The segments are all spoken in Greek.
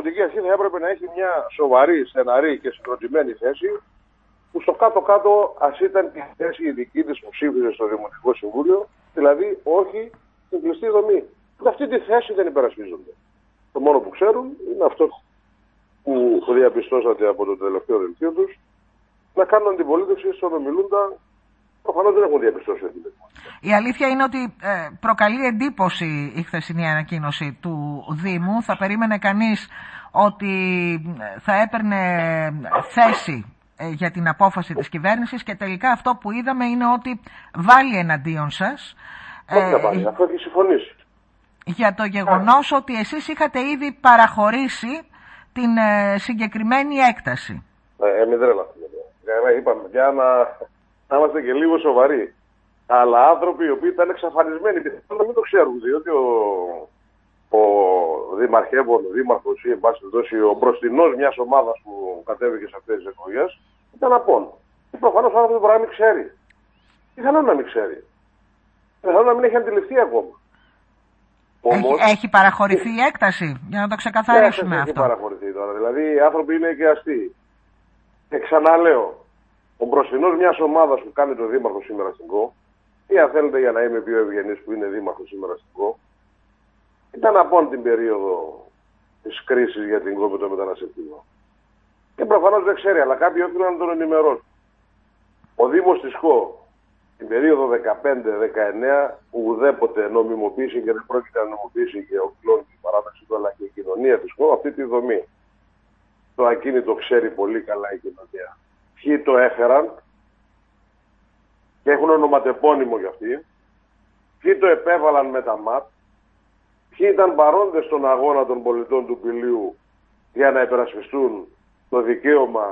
Δημοτική Αρχή θα έπρεπε να έχει μια σοβαρή, στεναρή και συγκροτημένη θέση που στο κάτω-κάτω ας ήταν η θέση η δική της που ψήφιζε στο Δημοτικό Συμβούλιο, δηλαδή όχι στην κλειστή δομή. Αυτή τη θέση δεν υπερασπίζονται. Το μόνο που ξέρουν είναι αυτό που διαπιστώσατε από το τελευταίο δελτίο τους, να κάνουν αντιπολίτευση στον ομιλούντα. Προφανώς δεν έχουν διαπιστώσει ότι η αλήθεια είναι ότι ε, προκαλεί εντύπωση η χθεσινή ανακοίνωση του Δήμου. Θα περίμενε κανείς ότι ε, θα έπαιρνε θέση ε, για την απόφαση της κυβέρνησης και τελικά αυτό που είδαμε είναι ότι βάλει εναντίον σας. Όχι να βάλει, αφού έχει συμφωνήσει. Για το γεγονός ότι εσείς είχατε ήδη παραχωρήσει την συγκεκριμένη έκταση. Ε, μην τρέλαθουμε. Είπαμε, για να, να είμαστε και λίγο σοβαροί αλλά άνθρωποι οι οποίοι ήταν εξαφανισμένοι. Πιθανόν να μην το ξέρουν, διότι ο, ο Δημαρχεύων, ο Δήμαρχος ή εν πάση ο μπροστινός μιας ομάδας που κατέβηκε σε αυτές τις εκλογές ήταν απόν. Και προφανώς ο άνθρωπος μπορεί να μην ξέρει. Πιθανόν να μην ξέρει. Πιθανόν να μην έχει αντιληφθεί ακόμα. Όμως, έχει, έχει παραχωρηθεί η έκταση, για να το ξεκαθαρίσουμε ναι, αυτό. Έχει παραχωρηθεί τώρα. Δηλαδή οι άνθρωποι είναι και αστεί. Και ξαναλέω, ο μπροστινός μιας ομάδας που κάνει το Δήμαρχο σήμερα στην ΚΟ ή αν θέλετε για να είμαι πιο ευγενής που είναι δήμαρχος σήμερα στην ΚΟ, ήταν από την περίοδο της κρίσης για την ΚΟ με το μεταναστευτικό. Και προφανώς δεν ξέρει, αλλά κάποιοι οφείλουν να τον ενημερώσουν. Ο Δήμος της ΚΟ την περίοδο 15-19 ουδέποτε νομιμοποίησε και δεν πρόκειται να νομιμοποιήσει και ο κλόν τη παράταξη του αλλά και η κοινωνία της ΚΟ αυτή τη δομή. Το ακίνητο ξέρει πολύ καλά η κοινωνία. Ποιοι το έφεραν, και έχουν ονοματεπώνυμο για αυτοί, ποιοι το επέβαλαν με τα ΜΑΤ, ποιοι ήταν παρόντες στον αγώνα των πολιτών του Πηλίου για να υπερασπιστούν το δικαίωμα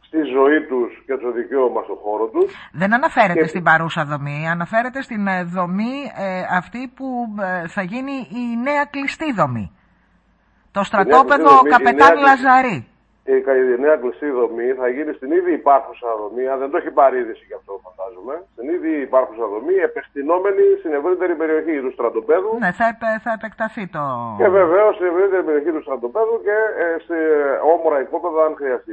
στη ζωή τους και το δικαίωμα στον χώρο τους. Δεν αναφέρεται στην παρούσα δομή, αναφέρεται στην ε, δομή ε, αυτή που ε, θα γίνει η νέα κλειστή δομή. Το στρατόπεδο Καπετάν Λαζαρή η νέα κλειστή δομή θα γίνει στην ήδη υπάρχουσα δομή, αν δεν το έχει πάρει είδηση γι' αυτό φαντάζομαι, στην ήδη υπάρχουσα δομή, επεκτηνόμενη στην ευρύτερη περιοχή του στρατοπέδου. Ναι, θα, επε, θα επεκταθεί το... Και βεβαίως στην ευρύτερη περιοχή του στρατοπέδου και ε, σε όμορα υπόπεδα αν χρειαστεί.